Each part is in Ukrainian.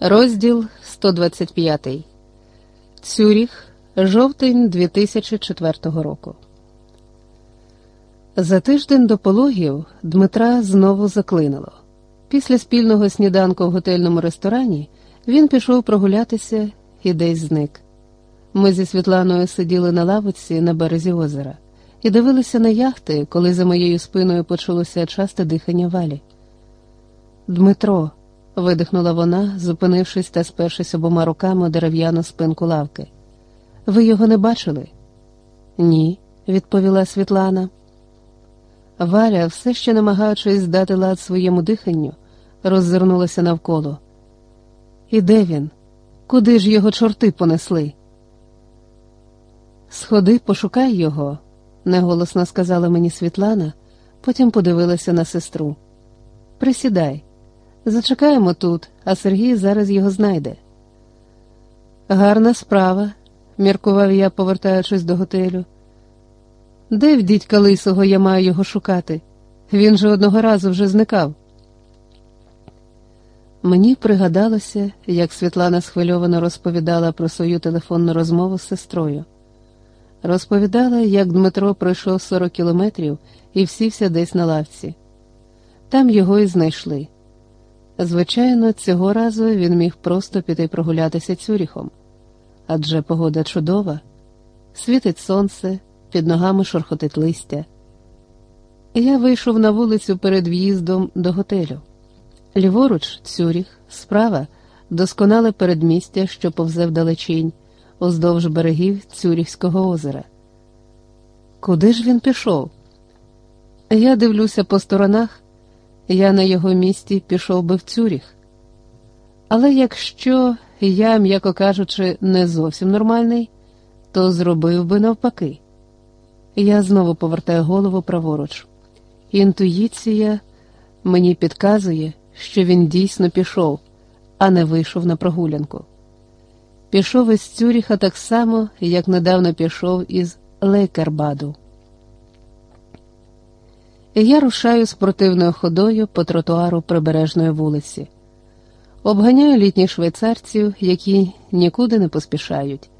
Розділ 125. Цюріх, жовтень 2004 року. За тиждень до пологів Дмитра знову заклинило. Після спільного сніданку в готельному ресторані він пішов прогулятися і десь зник. Ми зі Світланою сиділи на лавиці на березі озера і дивилися на яхти, коли за моєю спиною почулося часте дихання валі. Дмитро видихнула вона, зупинившись та спершись обома руками у дерев'яну спинку лавки. Ви його не бачили? Ні, відповіла Світлана. Валя, все ще намагаючись здати лад своєму диханню, роззирнулася навколо. І де він? Куди ж його чорти понесли? Сходи, пошукай його, неголосно сказала мені Світлана, потім подивилася на сестру. Присідай. Зачекаємо тут, а Сергій зараз його знайде. Гарна справа, міркував я, повертаючись до готелю. Де в дідька лисого я маю його шукати? Він же одного разу вже зникав. Мені пригадалося, як Світлана схвильовано розповідала про свою телефонну розмову з сестрою. Розповідала, як Дмитро пройшов 40 кілометрів і всівся десь на лавці. Там його і знайшли. Звичайно, цього разу він міг просто піти прогулятися цюріхом, адже погода чудова, світить сонце, під ногами шорхотить листя. Я вийшов на вулицю перед в'їздом до готелю. Ліворуч, Цюріх, справа, досконале передмістя, що повзе вдалечінь, уздовж берегів Цюріхського озера. Куди ж він пішов? Я дивлюся по сторонах. Я на його місці пішов би в Цюріх. Але якщо я, м'яко кажучи, не зовсім нормальний, то зробив би навпаки. Я знову повертаю голову праворуч. Інтуїція мені підказує, що він дійсно пішов, а не вийшов на прогулянку. Пішов із Цюріха так само, як недавно пішов із Лейкербаду. Я рушаю спортивною ходою по тротуару прибережної вулиці, обганяю літніх швейцарців, які нікуди не поспішають,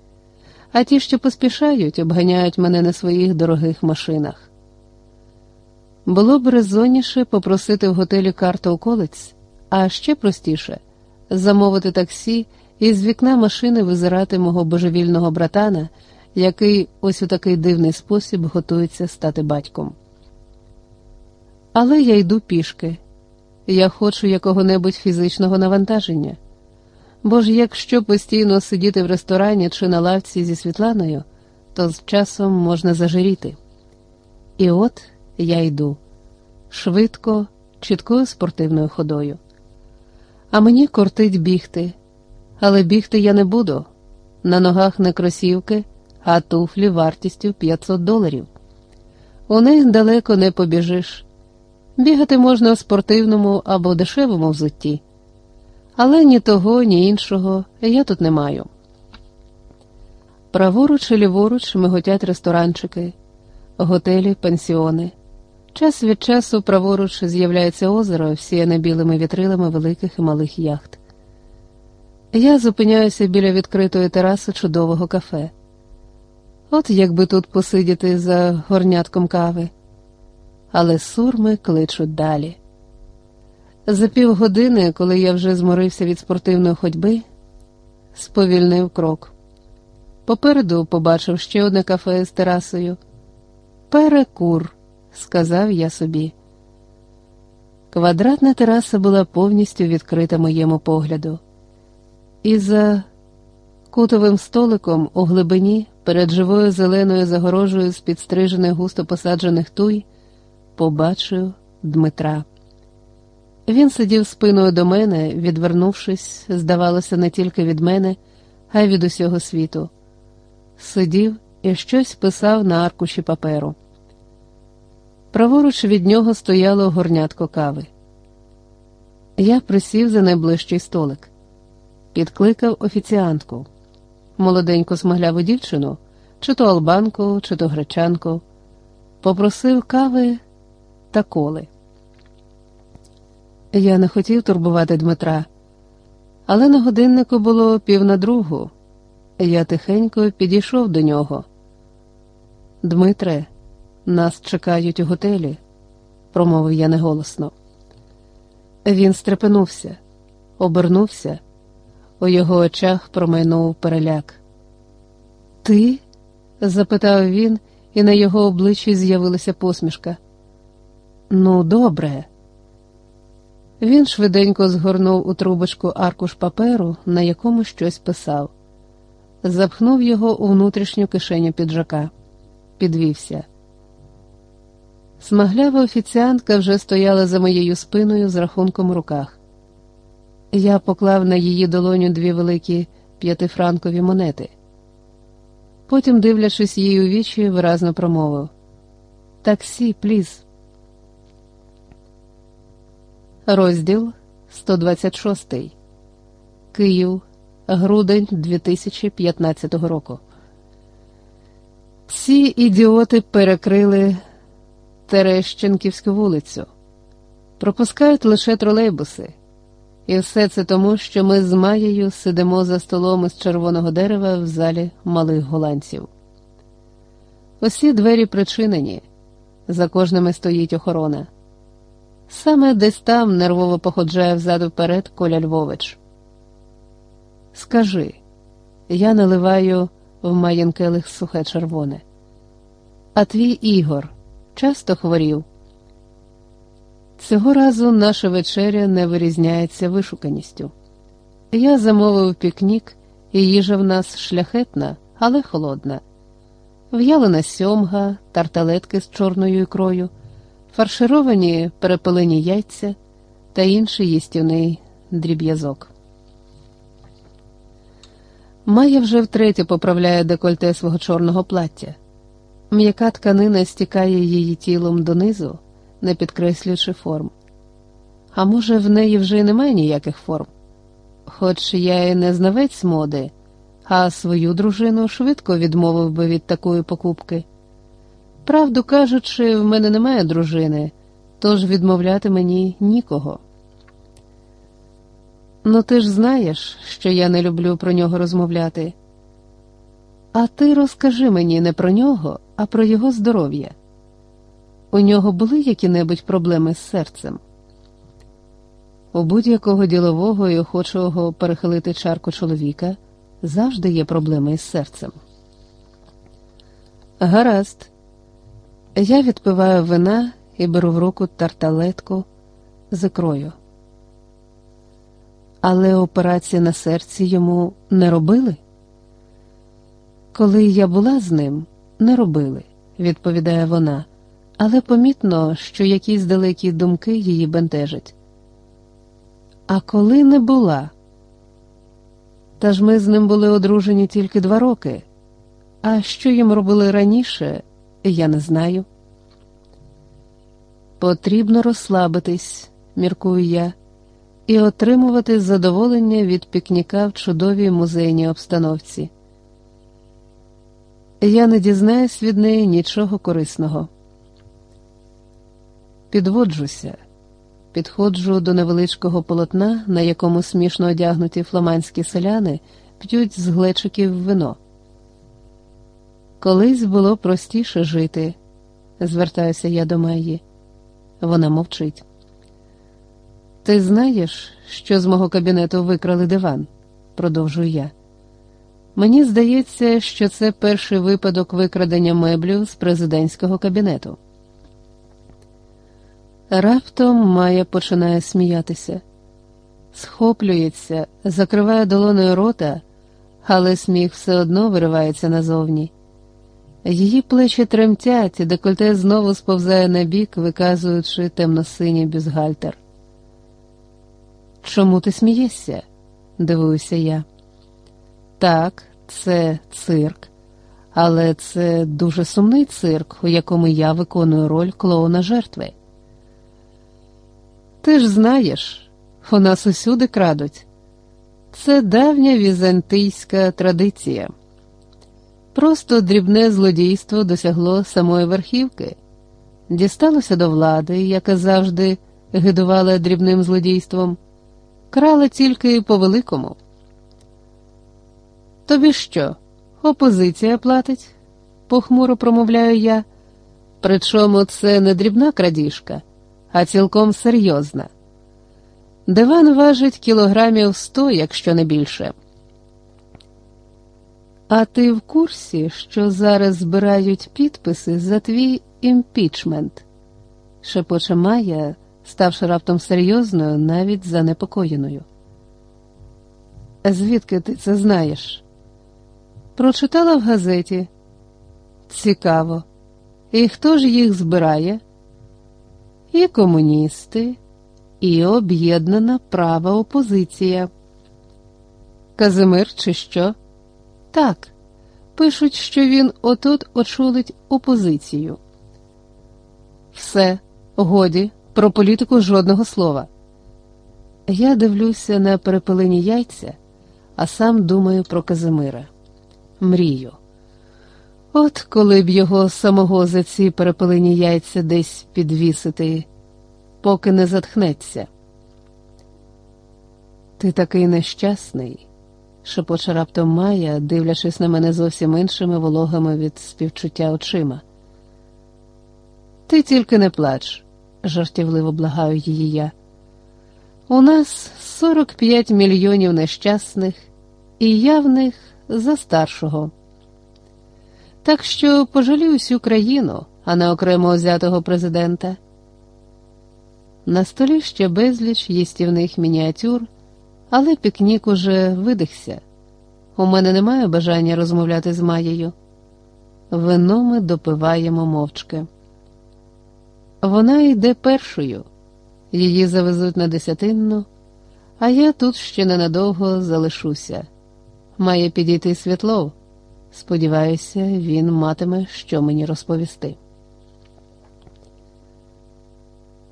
а ті, що поспішають, обганяють мене на своїх дорогих машинах. Було б резонніше попросити в готелі карту околиць, а ще простіше замовити таксі і з вікна машини визирати мого божевільного братана, який ось у такий дивний спосіб готується стати батьком. Але я йду пішки. Я хочу якого-небудь фізичного навантаження. Бо ж якщо постійно сидіти в ресторані чи на лавці зі Світланою, то з часом можна зажиріти. І от я йду швидко, чіткою спортивною ходою. А мені кортить бігти, але бігти я не буду. На ногах не кросівки, а туфлі вартістю 500 доларів. У них далеко не побіжиш. Бігати можна в спортивному або дешевому взутті, але ні того, ні іншого я тут не маю. Праворуч і ліворуч миготять ресторанчики, готелі, пансіони. Час від часу праворуч з'являється озеро, всіяне білими вітрилами великих і малих яхт. Я зупиняюся біля відкритої тераси чудового кафе. От якби тут посидіти за горнятком кави але сурми кличуть далі. За півгодини, коли я вже зморився від спортивної ходьби, сповільнив крок. Попереду побачив ще одне кафе з терасою. Перекур, сказав я собі. Квадратна тераса була повністю відкрита моєму погляду, і за кутовим столиком у глибині перед живою зеленою загорожею з підстрижених густо посаджених туй побачив Дмитра. Він сидів спиною до мене, відвернувшись, здавалося, не тільки від мене, а й від усього світу. Сидів і щось писав на аркуші паперу. Праворуч від нього стояло горнятко кави. Я присів за найближчий столик, підкликав офіціантку, молоденьку смагляву дівчину, чи то албанку, чи то гречанку, попросив кави та коли. Я не хотів турбувати Дмитра, Але на годиннику було пів на другу. Я тихенько підійшов до нього. Дмитре, нас чекають у готелі, промовив я неголосно. Він стрепенувся, обернувся, у його очах промайнув переляк. Ти? запитав він, і на його обличчі з'явилася посмішка. Ну, добре. Він швиденько згорнув у трубочку аркуш паперу, на якому щось писав, запхнув його у внутрішню кишеню піджака, підвівся. Смаглява офіціантка вже стояла за моєю спиною з рахунком у руках. Я поклав на її долоню дві великі п'ятифранкові монети. Потім, дивлячись їй у вічі, виразно промовив Таксі, пліз. Розділ 126. Київ, грудень 2015 року. Ці ідіоти перекрили Терещенківську вулицю, пропускають лише тролейбуси. І все це тому, що ми з Маєю сидимо за столом із червоного дерева в залі малих голландців. Усі двері причинені, за кожними стоїть охорона. Саме десь там нервово походжає взаду вперед Коля Львович. Скажи, я наливаю в маєнкелих сухе червоне. А твій Ігор часто хворів. Цього разу наша вечеря не вирізняється вишуканістю. Я замовив пікнік, і їжа в нас шляхетна, але холодна, в'ялена сьомга, тарталетки з чорною ікрою фаршировані перепелені яйця та інший їстівний дріб'язок. Майя вже втретє поправляє декольте свого чорного плаття. М'яка тканина стікає її тілом донизу, не підкреслюючи форм. А може, в неї вже й немає ніяких форм? Хоч я і не знавець моди, а свою дружину швидко відмовив би від такої покупки. Правду кажучи, в мене немає дружини, тож відмовляти мені нікого. Ну ти ж знаєш, що я не люблю про нього розмовляти. А ти розкажи мені не про нього, а про його здоров'я. У нього були які-небудь проблеми з серцем? У будь-якого ділового і охочого перехилити чарку чоловіка завжди є проблеми із серцем. Гаразд. Я відпиваю вина і беру в руку тарталетку з ікрою. Але операції на серці йому не робили? Коли я була з ним, не робили, відповідає вона, але помітно, що якісь далекі думки її бентежать. А коли не була? Та ж ми з ним були одружені тільки два роки. А що їм робили раніше, я не знаю. Потрібно розслабитись, міркую я, і отримувати задоволення від пікніка в чудовій музейній обстановці. Я не дізнаюсь від неї нічого корисного. Підводжуся, підходжу до невеличкого полотна, на якому смішно одягнуті фламандські селяни п'ють з глечиків вино. Колись було простіше жити, звертаюся я до Майї. Вона мовчить. Ти знаєш, що з мого кабінету викрали диван? продовжую я. Мені здається, що це перший випадок викрадення меблів з президентського кабінету. Раптом Майя починає сміятися, схоплюється, закриває долоною рота, але сміх все одно виривається назовні. Її плечі тремтять, декольте знову сповзає на бік, виказуючи темно-синій бюзгальтер. Чому ти смієшся? дивуюся я. Так, це цирк, але це дуже сумний цирк, у якому я виконую роль клоуна жертви. Ти ж знаєш, у нас усюди крадуть. Це давня візантийська традиція. Просто дрібне злодійство досягло самої верхівки, дісталося до влади, яка завжди гидувала дрібним злодійством, Крали тільки по великому. Тобі що? Опозиція платить? похмуро промовляю я. Причому це не дрібна крадіжка, а цілком серйозна. Диван важить кілограмів сто, якщо не більше. А ти в курсі, що зараз збирають підписи за твій імпічмент? шепоче Майя, ставши раптом серйозною, навіть занепокоєною. Звідки ти це знаєш? Прочитала в газеті. Цікаво. І хто ж їх збирає? І комуністи, і об'єднана права опозиція. Казимир, чи що? Так, пишуть, що він отут очолить опозицію. Все, годі, про політику жодного слова. Я дивлюся на перепелені яйця, а сам думаю про Казимира. Мрію. От коли б його самого за ці перепелені яйця десь підвісити, поки не затхнеться. Ти такий нещасний, шепоче раптом Майя, дивлячись на мене зовсім іншими вологими від співчуття очима. Ти тільки не плач, жартівливо благаю її я. У нас 45 мільйонів нещасних, і я в них за старшого. Так що пожалію всю країну, а не окремо взятого президента. На столі ще безліч їстівних мініатюр, але пікнік уже видихся. У мене немає бажання розмовляти з Маєю. Вино ми допиваємо мовчки. Вона йде першою, її завезуть на десятинну, а я тут ще ненадовго залишуся. Має підійти Світлов. Сподіваюся, він матиме що мені розповісти.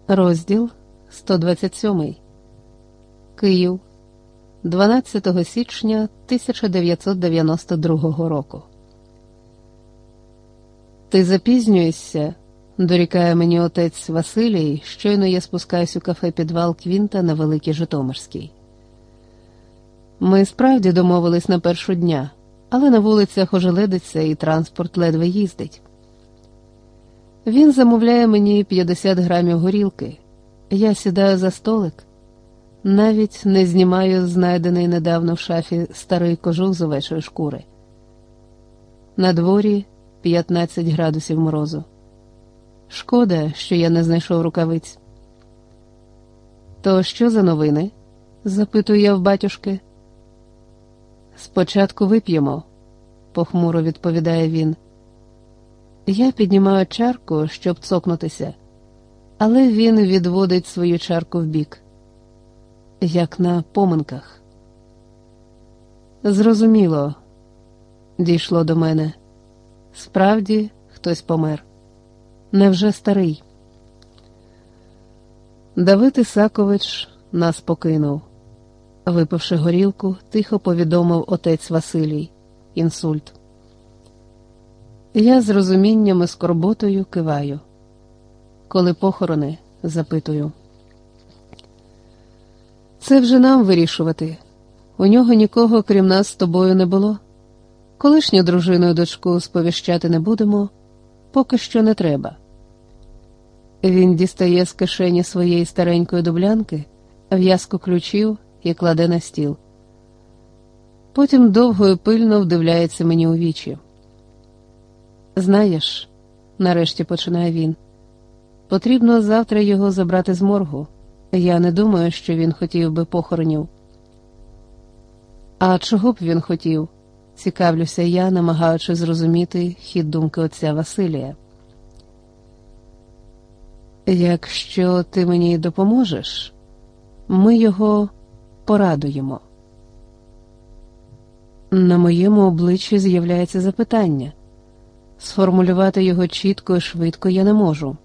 Розділ 127 Київ 12 січня 1992 року. Ти запізнюєшся, дорікає мені отець Василій, щойно я спускаюсь у кафе підвал Квінта на Великій Житомирській. Ми справді домовились на першу дня але на вулицях ожеледиться і транспорт ледве їздить. Він замовляє мені 50 грамів горілки. Я сідаю за столик, навіть не знімаю знайдений недавно в шафі старий кожух з овечої шкури. На дворі 15 градусів морозу. Шкода, що я не знайшов рукавиць. То що за новини? запитую я в батюшки. Спочатку вип'ємо, похмуро відповідає він. Я піднімаю чарку, щоб цокнутися, але він відводить свою чарку вбік, як на поминках. Зрозуміло, дійшло до мене. Справді хтось помер. Невже старий? Давид Ісакович нас покинув. Випивши горілку, тихо повідомив отець Василій інсульт. Я з розумінням і скорботою киваю. Коли похорони, запитую. Це вже нам вирішувати. У нього нікого, крім нас, з тобою не було. Колишню дружину і дочку сповіщати не будемо, поки що не треба. Він дістає з кишені своєї старенької дублянки в'язку ключів і кладе на стіл. Потім довго і пильно вдивляється мені у вічі. Знаєш, нарешті починає він, потрібно завтра його забрати з моргу. Я не думаю, що він хотів би похоронів. А чого б він хотів? цікавлюся я, намагаючись зрозуміти хід думки отця Василія. Якщо ти мені допоможеш, ми його порадуємо. На моєму обличчі з'являється запитання. Сформулювати його чітко і швидко я не можу.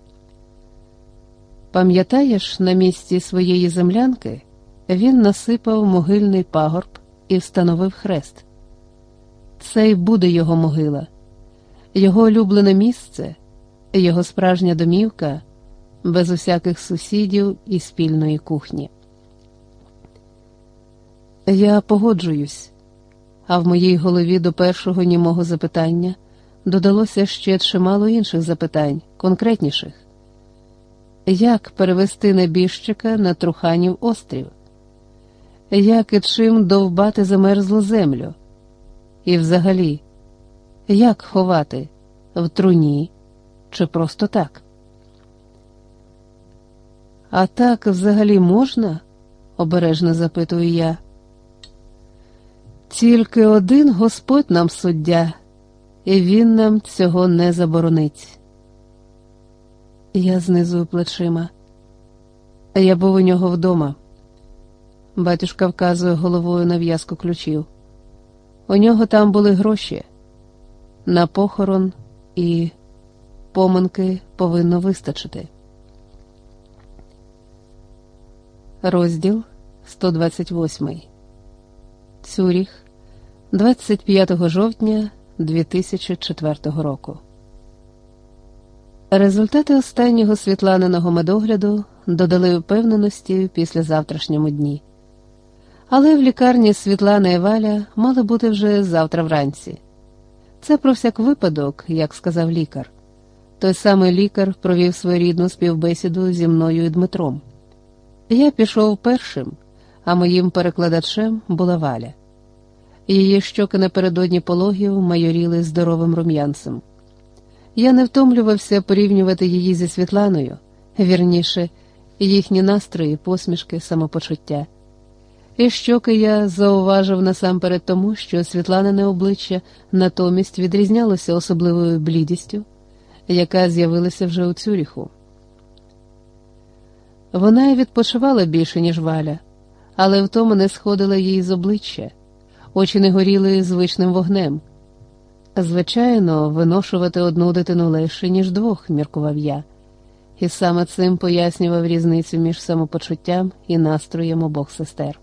Пам'ятаєш, на місці своєї землянки він насипав могильний пагорб і встановив хрест. Це й буде його могила, його улюблене місце, його справжня домівка без усяких сусідів і спільної кухні. Я погоджуюсь, а в моїй голові до першого німого запитання додалося ще чимало інших запитань, конкретніших. Як перевести небіжчика на Труханів острів? Як і чим довбати замерзлу землю? І взагалі, як ховати в труні чи просто так? А так взагалі можна? обережно запитую я. Тільки один Господь нам суддя, і він нам цього не заборонить. Я знизую плечима. Я був у нього вдома. Батюшка вказує головою на в'язку ключів. У нього там були гроші. На похорон і поминки повинно вистачити. Розділ 128 Цюріх 25 жовтня 2004 року. Результати останнього світланиного медогляду додали впевненості після завтрашньому дні. Але в лікарні Світлана і Валя мали бути вже завтра вранці. Це про всяк випадок, як сказав лікар. Той самий лікар провів своєрідну співбесіду зі мною і Дмитром. Я пішов першим, а моїм перекладачем була Валя. Її щоки напередодні пологів майоріли здоровим рум'янцем. Я не втомлювався порівнювати її зі Світланою, вірніше, їхні настрої, посмішки, самопочуття. І щоки я зауважив насамперед тому, що Світланине обличчя натомість відрізнялося особливою блідістю, яка з'явилася вже у Цюріху. Вона й відпочивала більше, ніж валя, але втома не сходила їй з обличчя, очі не горіли звичним вогнем. Звичайно, виношувати одну дитину легше, ніж двох, міркував я, і саме цим пояснював різницю між самопочуттям і настроєм обох сестер.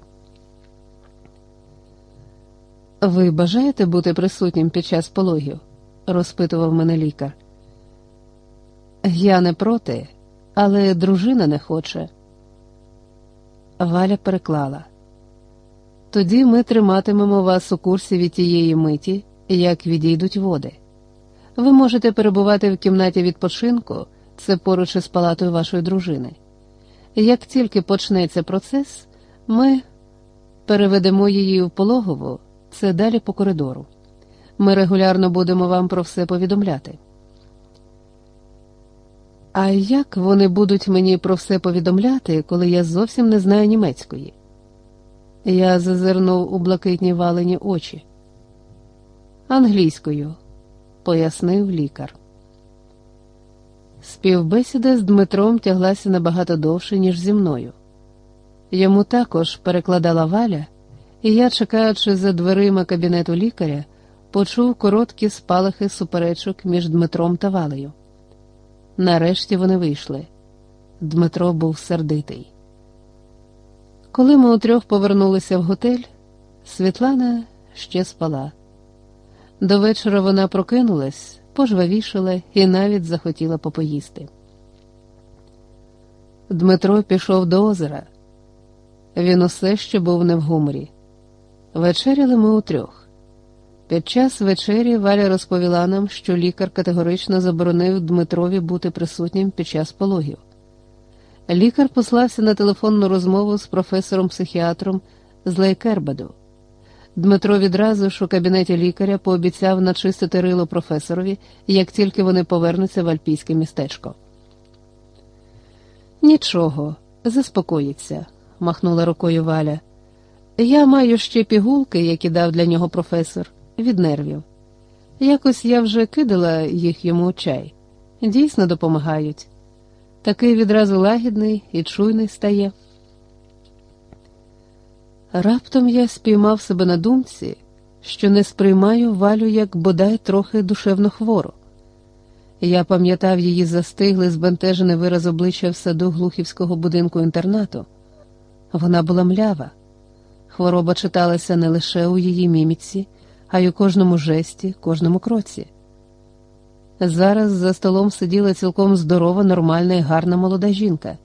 Ви бажаєте бути присутнім під час пологів? розпитував мене лікар. Я не проти, але дружина не хоче. Валя переклала. Тоді ми триматимемо вас у курсі від тієї миті, як відійдуть води. Ви можете перебувати в кімнаті відпочинку, це поруч із палатою вашої дружини. Як тільки почнеться процес, ми переведемо її в пологову, це далі по коридору. Ми регулярно будемо вам про все повідомляти. А як вони будуть мені про все повідомляти, коли я зовсім не знаю німецької? Я зазирнув у блакитні валені очі. Англійською, пояснив лікар. Співбесіда з Дмитром тяглася набагато довше, ніж зі мною. Йому також перекладала валя, і я, чекаючи за дверима кабінету лікаря, почув короткі спалахи суперечок між Дмитром та Валею. Нарешті вони вийшли. Дмитро був сердитий. Коли ми утрьох повернулися в готель, Світлана ще спала. До вечора вона прокинулась, пожвавішала і навіть захотіла попоїсти. Дмитро пішов до озера. Він усе ще був не в гуморі. Вечеряли ми утрьох. Під час вечері Валя розповіла нам, що лікар категорично заборонив Дмитрові бути присутнім під час пологів. Лікар послався на телефонну розмову з професором-психіатром з Лейкербаду. Дмитро відразу ж у кабінеті лікаря пообіцяв начистити рило професорові, як тільки вони повернуться в альпійське містечко. Нічого, заспокоїться, махнула рукою Валя. Я маю ще пігулки, які дав для нього професор від нервів. Якось я вже кидала їх йому у чай. Дійсно допомагають. Такий відразу лагідний і чуйний стає. Раптом я спіймав себе на думці, що не сприймаю валю як бодай трохи душевно хвору. Я пам'ятав її застиглий, збентежений вираз обличчя в саду глухівського будинку інтернату. Вона була млява. Хвороба читалася не лише у її міміці, а й у кожному жесті, кожному кроці. Зараз за столом сиділа цілком здорова, нормальна і гарна молода жінка.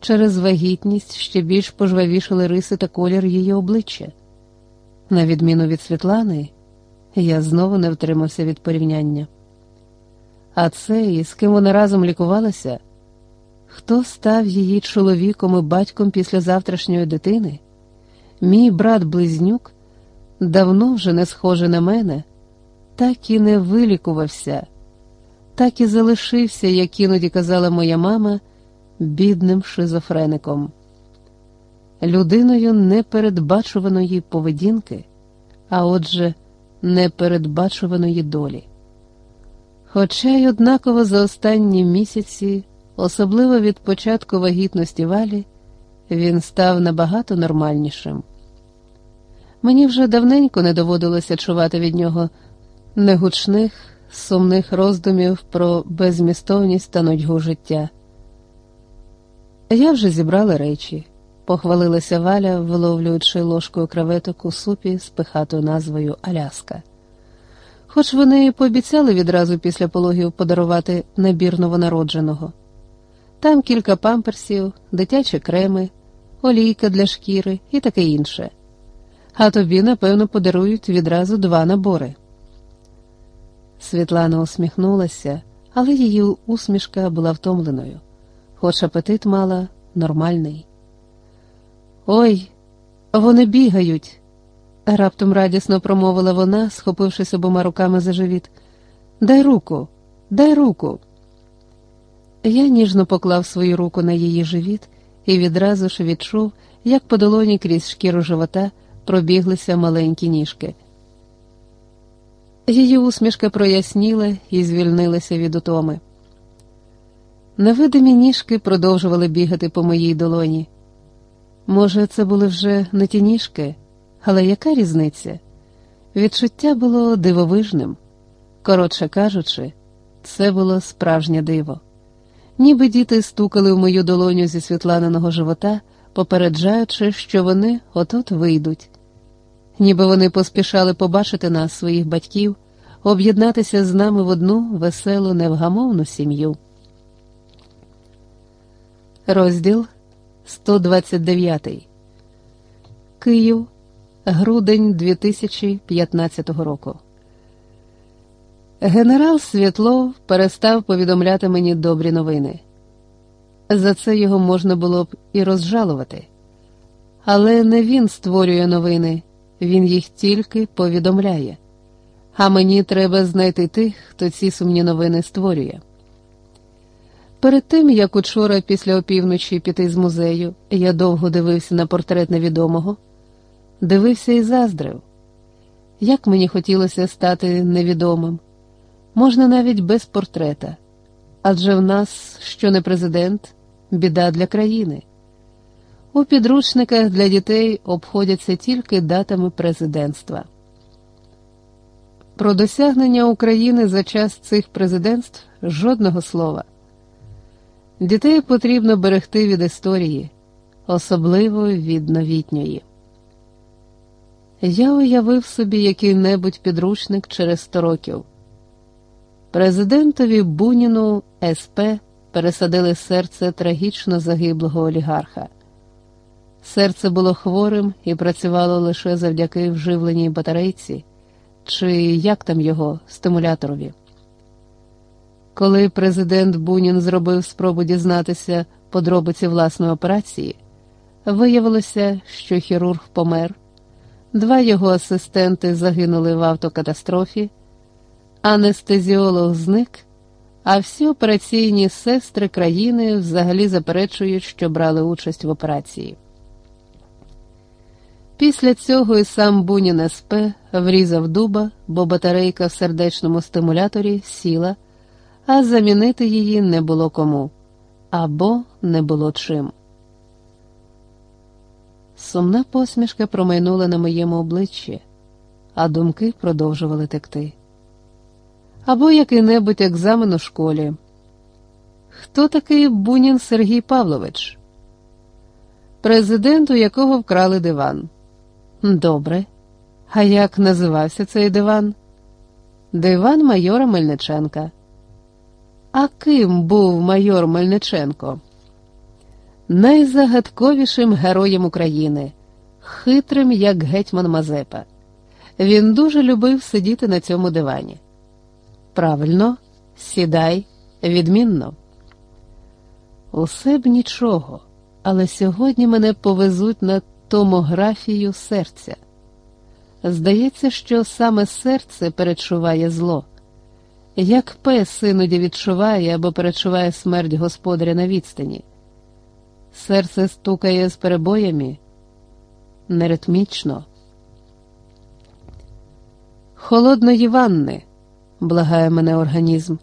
Через вагітність ще більш пожвавішали риси та колір її обличчя. На відміну від Світлани, я знову не втримався від порівняння. А цей, з ким вона разом лікувалася, хто став її чоловіком і батьком після завтрашньої дитини? Мій брат близнюк давно вже не схожий на мене, так і не вилікувався, так і залишився, як іноді казала моя мама, бідним шизофреником, людиною непередбачуваної поведінки, а отже, непередбачуваної долі. Хоча й однаково за останні місяці, особливо від початку вагітності валі, він став набагато нормальнішим. Мені вже давненько не доводилося чувати від нього негучних, сумних роздумів про безмістовність та нудьгу життя. Я вже зібрала речі, похвалилася Валя, виловлюючи ложкою креветок у супі з пихатою назвою Аляска. Хоч вони і пообіцяли відразу після пологів подарувати набір новонародженого. Там кілька памперсів, дитячі креми, олійка для шкіри і таке інше. А тобі, напевно, подарують відразу два набори. Світлана усміхнулася, але її усмішка була втомленою, хоч апетит мала нормальний. Ой, вони бігають, раптом радісно промовила вона, схопившись обома руками за живіт. Дай руку, дай руку. Я ніжно поклав свою руку на її живіт і відразу ж відчув, як по долоні крізь шкіру живота пробіглися маленькі ніжки. Її усмішка проясніла і звільнилася від утоми. Невидимі ніжки продовжували бігати по моїй долоні. Може, це були вже не ті ніжки, але яка різниця? Відчуття було дивовижним. Коротше кажучи, це було справжнє диво. Ніби діти стукали в мою долоню зі світланиного живота, попереджаючи, що вони отот вийдуть ніби вони поспішали побачити нас, своїх батьків, об'єднатися з нами в одну веселу, невгамовну сім'ю. Розділ 129 Київ, грудень 2015 року. Генерал Світлов перестав повідомляти мені добрі новини. За це його можна було б і розжалувати. Але не він створює новини, він їх тільки повідомляє, а мені треба знайти тих, хто ці сумні новини створює. Перед тим, як учора, після опівночі піти з музею, я довго дивився на портрет невідомого, дивився і заздрив. Як мені хотілося стати невідомим, можна навіть без портрета, адже в нас, що не президент, біда для країни. У підручниках для дітей обходяться тільки датами президентства. Про досягнення України за час цих президентств жодного слова. Дітей потрібно берегти від історії, особливо від новітньої. Я уявив собі який-небудь підручник через сто років. Президентові Буніну СП пересадили серце трагічно загиблого олігарха. Серце було хворим і працювало лише завдяки вживленій батарейці, чи як там його, стимуляторові. Коли президент Бунін зробив спробу дізнатися подробиці власної операції, виявилося, що хірург помер, два його асистенти загинули в автокатастрофі, анестезіолог зник, а всі операційні сестри країни взагалі заперечують, що брали участь в операції. Після цього і сам Бунін СП врізав дуба, бо батарейка в сердечному стимуляторі сіла, а замінити її не було кому або не було чим. Сумна посмішка промайнула на моєму обличчі, а думки продовжували текти. Або який-небудь екзамен у школі. Хто такий Бунін Сергій Павлович? Президент, у якого вкрали диван. Добре. А як називався цей диван? Диван майора Мельниченка. А ким був майор Мельниченко? найзагадковішим героєм України, хитрим, як гетьман Мазепа. Він дуже любив сидіти на цьому дивані. Правильно, сідай, відмінно. Усе б нічого, але сьогодні мене повезуть на томографію серця. Здається, що саме серце перечуває зло, як пес іноді відчуває або перечуває смерть господаря на відстані. Серце стукає з перебоями неритмічно. Холодної ванни, благає мене організм.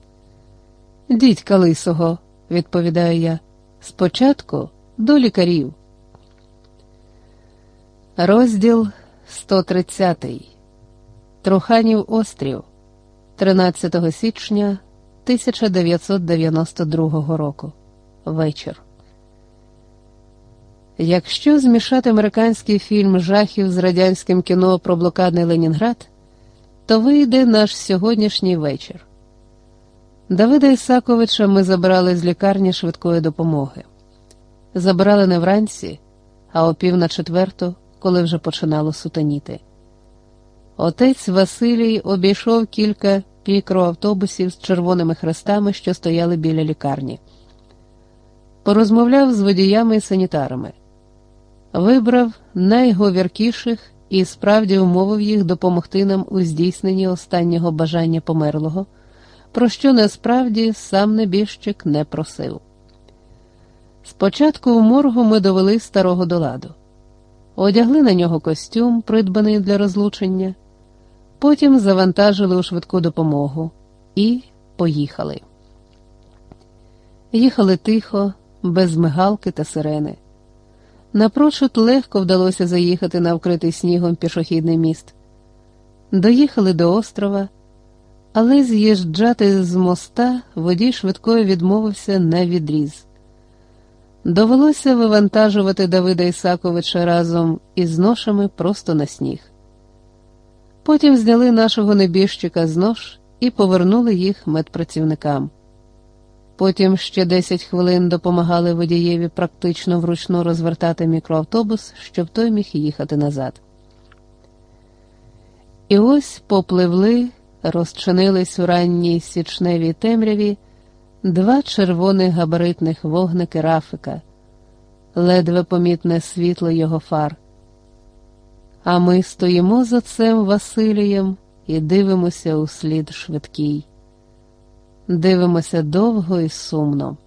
Дідька лисого, відповідаю я, спочатку до лікарів. Розділ 130. Труханів острів 13 січня 1992 року. Вечір. Якщо змішати американський фільм жахів з радянським кіно про блокадний Ленінград, то вийде наш сьогоднішній вечір. Давида Ісаковича ми забрали з лікарні швидкої допомоги. Забрали не вранці, а о пів на четверту, коли вже починало сутеніти. Отець Василій обійшов кілька мікроавтобусів з червоними хрестами, що стояли біля лікарні. Порозмовляв з водіями і санітарами, вибрав найговіркіших і справді умовив їх допомогти нам у здійсненні останнього бажання померлого, про що насправді сам небіжчик не просив. Спочатку у моргу ми довели старого до ладу, одягли на нього костюм, придбаний для розлучення, потім завантажили у швидку допомогу і поїхали. Їхали тихо, без мигалки та сирени. Напрочуд легко вдалося заїхати на вкритий снігом пішохідний міст. Доїхали до острова, але з'їжджати з моста водій швидкою відмовився на відріз. Довелося вивантажувати Давида Ісаковича разом із ношами просто на сніг. Потім зняли нашого небіжчика з нож і повернули їх медпрацівникам. Потім ще 10 хвилин допомагали водієві практично вручну розвертати мікроавтобус, щоб той міг їхати назад. І ось попливли, розчинились у ранній січневій темряві два червоних габаритних вогники Рафика, ледве помітне світло його фар. А ми стоїмо за цим Василієм і дивимося у слід швидкий. Дивимося довго і сумно.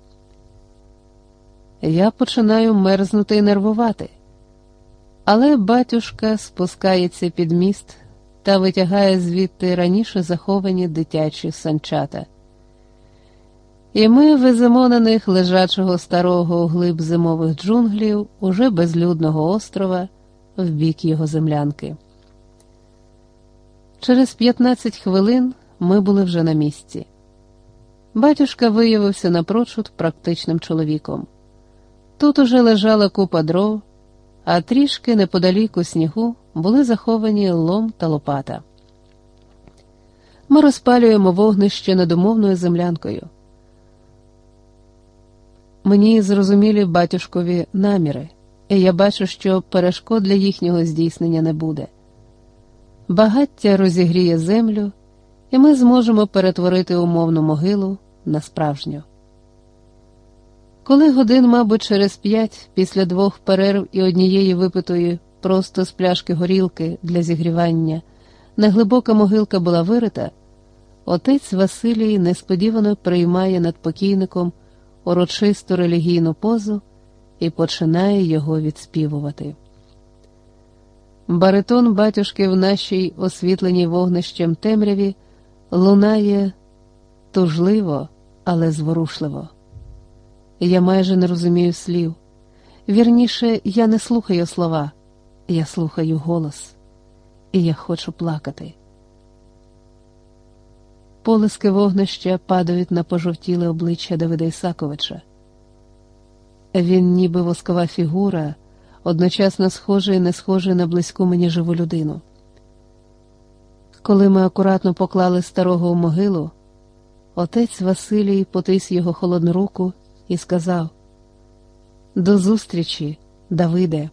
Я починаю мерзнути і нервувати, але батюшка спускається під міст та витягає звідти раніше заховані дитячі санчата. І ми веземо на них лежачого старого глиб зимових джунглів, уже безлюдного острова, в бік його землянки. Через 15 хвилин ми були вже на місці. Батюшка виявився напрочуд практичним чоловіком. Тут уже лежала купа дров, а трішки неподалік у снігу були заховані лом та лопата. Ми розпалюємо вогнище над умовною землянкою. Мені зрозумілі батюшкові наміри, і я бачу, що перешкод для їхнього здійснення не буде. Багаття розігріє землю, і ми зможемо перетворити умовну могилу на справжню. Коли годин, мабуть, через п'ять після двох перерв і однієї випитої просто з пляшки горілки для зігрівання, неглибока могилка була вирита, отець Василій несподівано приймає над покійником урочисту релігійну позу і починає його відспівувати. Баритон батюшки в нашій освітленій вогнищем темряві лунає тужливо, але зворушливо. Я майже не розумію слів. Вірніше, я не слухаю слова, я слухаю голос, і я хочу плакати. Полиски вогнища падають на пожовтіле обличчя Давида Ісаковича. Він, ніби воскова фігура, одночасно схожий і не схожий на близьку мені живу людину. Коли ми акуратно поклали старого у могилу, отець Василій потис його холодну руку і сказав: До зустрічі, Давиде.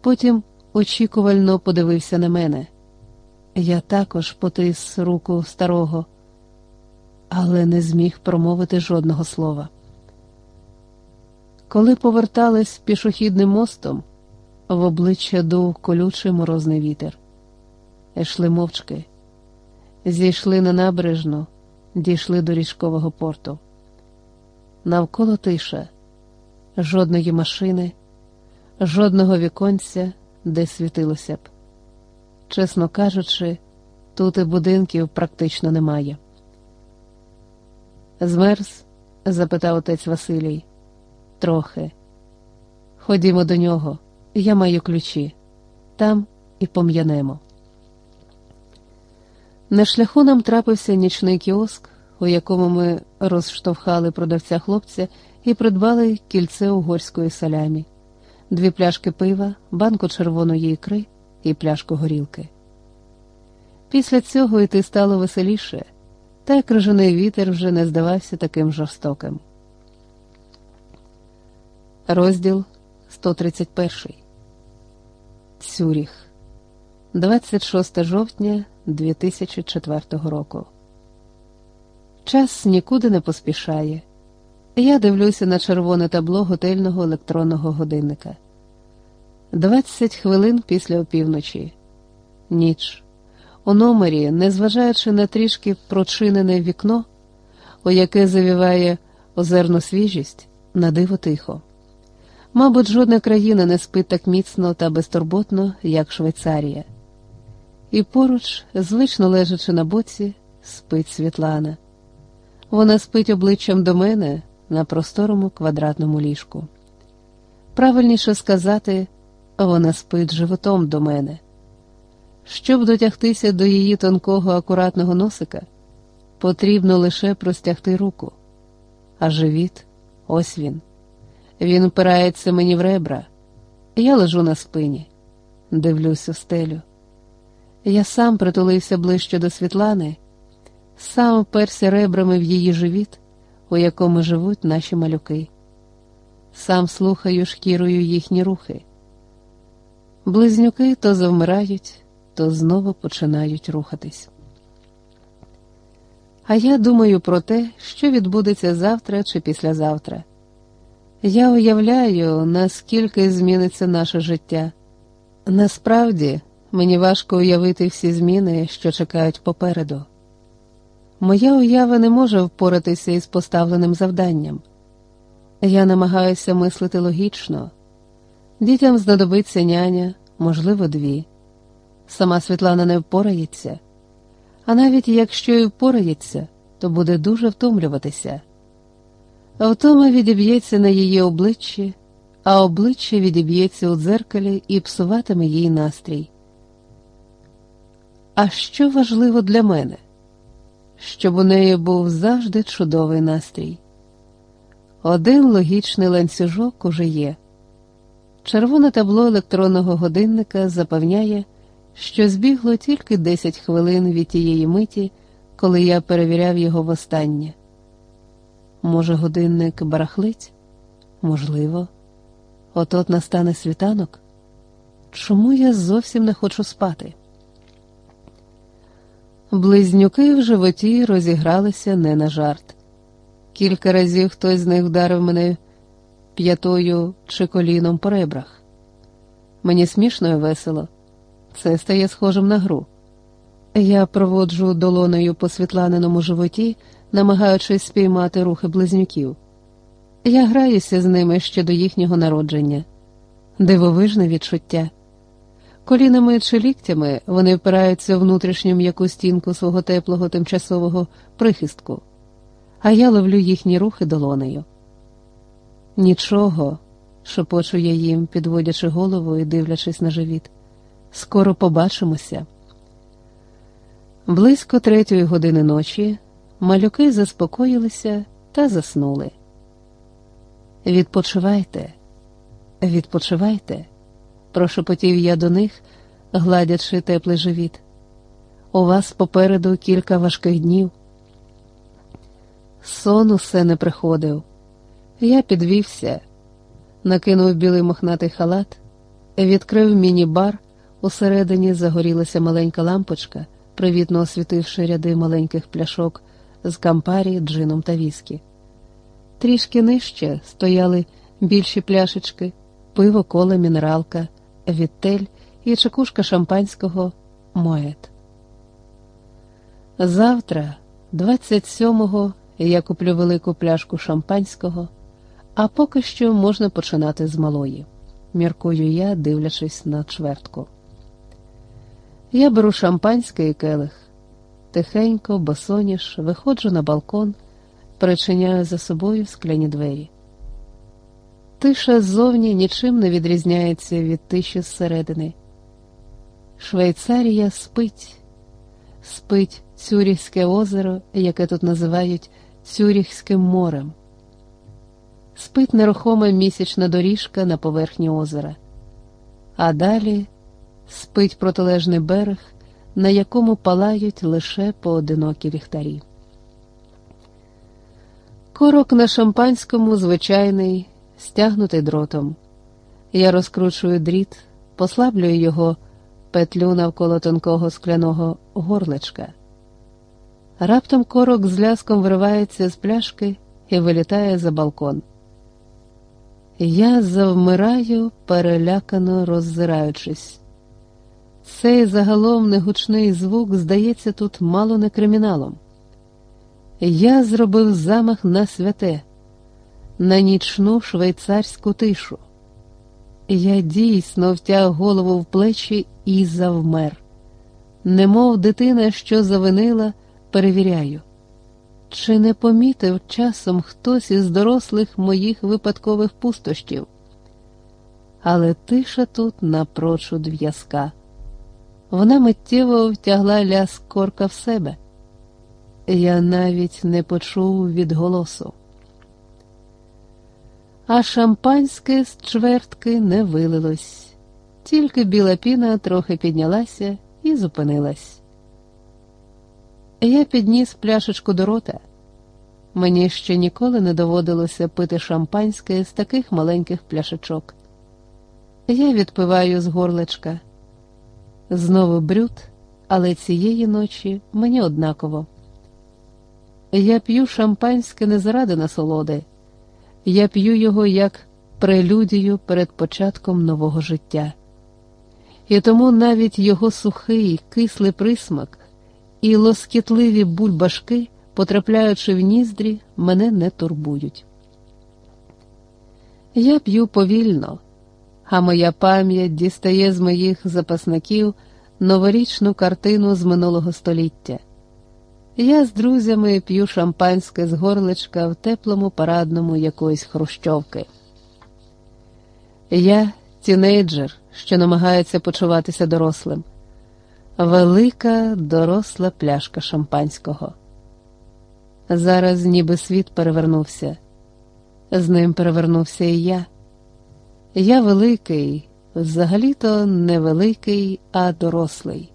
Потім очікувально подивився на мене. Я також потис руку старого, але не зміг промовити жодного слова. Коли повертались пішохідним мостом, в обличчя дув колючий морозний вітер. Йшли мовчки, зійшли на набережну, дійшли до річкового порту. Навколо тиша, жодної машини, жодного віконця, де світилося б. Чесно кажучи, тут і будинків практично немає. Змерз? запитав отець Василій. Трохи. Ходімо до нього, я маю ключі. Там і пом'янемо. На шляху нам трапився нічний кіоск, у якому ми розштовхали продавця хлопця і придбали кільце угорської салямі, дві пляшки пива, банку червоної ікри і пляшку горілки. Після цього йти стало веселіше, та й крижаний вітер вже не здавався таким жорстоким. Розділ 131 Цюріх 26 жовтня 2004 року. Час нікуди не поспішає. Я дивлюся на червоне табло готельного електронного годинника. 20 хвилин після опівночі. Ніч. У номері, незважаючи на трішки прочинене вікно, у яке завіває озерну свіжість, на диво тихо. Мабуть, жодна країна не спить так міцно та безтурботно, як Швейцарія. І поруч, звично лежачи на боці, спить Світлана. Вона спить обличчям до мене на просторому квадратному ліжку. Правильніше сказати, вона спить животом до мене. Щоб дотягтися до її тонкого акуратного носика, потрібно лише простягти руку, а живіт ось він. Він впирається мені в ребра. Я лежу на спині, дивлюсь у стелю. Я сам притулився ближче до Світлани, сам вперся ребрами в її живіт, у якому живуть наші малюки, сам слухаю шкірою їхні рухи. Близнюки то завмирають, то знову починають рухатись. А я думаю про те, що відбудеться завтра чи післязавтра. Я уявляю, наскільки зміниться наше життя. Насправді, мені важко уявити всі зміни, що чекають попереду. Моя уява не може впоратися із поставленим завданням. Я намагаюся мислити логічно. Дітям знадобиться няня, можливо, дві. Сама Світлана не впорається, а навіть якщо і впорається, то буде дуже втомлюватися. Втома відіб'ється на її обличчі, а обличчя відіб'ється у дзеркалі і псуватиме їй настрій. А що важливо для мене? Щоб у неї був завжди чудовий настрій. Один логічний ланцюжок уже є. Червоне табло електронного годинника запевняє, що збігло тільки 10 хвилин від тієї миті, коли я перевіряв його востаннє. Може, годинник барахлить? Можливо. От-от настане світанок. Чому я зовсім не хочу спати? Близнюки в животі розігралися не на жарт. Кілька разів хтось з них вдарив мене п'ятою чи коліном по ребрах. Мені смішно і весело, це стає схожим на гру. Я проводжу долоною по світланиному животі, намагаючись спіймати рухи близнюків. Я граюся з ними ще до їхнього народження, дивовижне відчуття. Колінами чи ліктями вони впираються внутрішню м'яку стінку свого теплого тимчасового прихистку, а я ловлю їхні рухи долонею. Нічого, шепочу я їм, підводячи голову і дивлячись на живіт. Скоро побачимося. Близько третьої години ночі малюки заспокоїлися та заснули. Відпочивайте, відпочивайте, прошепотів я до них, гладячи теплий живіт. У вас попереду кілька важких днів. Сон усе не приходив. Я підвівся, накинув білий мохнатий халат, відкрив міні-бар, усередині загорілася маленька лампочка, привітно освітивши ряди маленьких пляшок з кампарі, джином та віскі. Трішки нижче стояли більші пляшечки, пиво, коле, мінералка, віттель і чекушка шампанського моет. Завтра, 27-го, я куплю велику пляшку шампанського, а поки що можна починати з малої, міркую я, дивлячись на чвертку. Я беру шампанське і келих. Тихенько, босоніж, виходжу на балкон, причиняю за собою скляні двері. Тиша ззовні нічим не відрізняється від тиші зсередини. Швейцарія спить, спить Цюріхське озеро, яке тут називають Цюріхським морем. Спить нерухома місячна доріжка на поверхні озера, а далі спить протилежний берег, на якому палають лише поодинокі ліхтарі. Корок на шампанському звичайний, стягнутий дротом. Я розкручую дріт, послаблюю його петлю навколо тонкого скляного горлечка. Раптом корок з ляском виривається з пляшки і вилітає за балкон. Я завмираю, перелякано роззираючись. Цей загалом негучний звук здається тут мало не криміналом. Я зробив замах на святе, на нічну швейцарську тишу. Я дійсно втяг голову в плечі і завмер, немов дитина, що завинила, перевіряю, чи не помітив часом хтось із дорослих моїх випадкових пустощів. Але тиша тут напрочуд в'язка. Вона миттєво втягла ляс корка в себе. Я навіть не почув відголосу. А шампанське з чвертки не вилилось, тільки біла піна трохи піднялася і зупинилась. Я підніс пляшечку до рота. Мені ще ніколи не доводилося пити шампанське з таких маленьких пляшечок. Я відпиваю з горлечка. Знову брюд, але цієї ночі мені однаково. Я п'ю шампанське не заради насолоди, я п'ю його як прелюдію перед початком нового життя. І тому навіть його сухий, кислий присмак і лоскітливі бульбашки, потрапляючи в ніздрі, мене не турбують. Я п'ю повільно, а моя пам'ять дістає з моїх запасників новорічну картину з минулого століття. Я з друзями п'ю шампанське з горличка в теплому парадному якоїсь хрущовки. Я тінейджер, що намагається почуватися дорослим, велика доросла пляшка шампанського. Зараз ніби світ перевернувся, з ним перевернувся і я. Я великий, взагалі-то не великий, а дорослий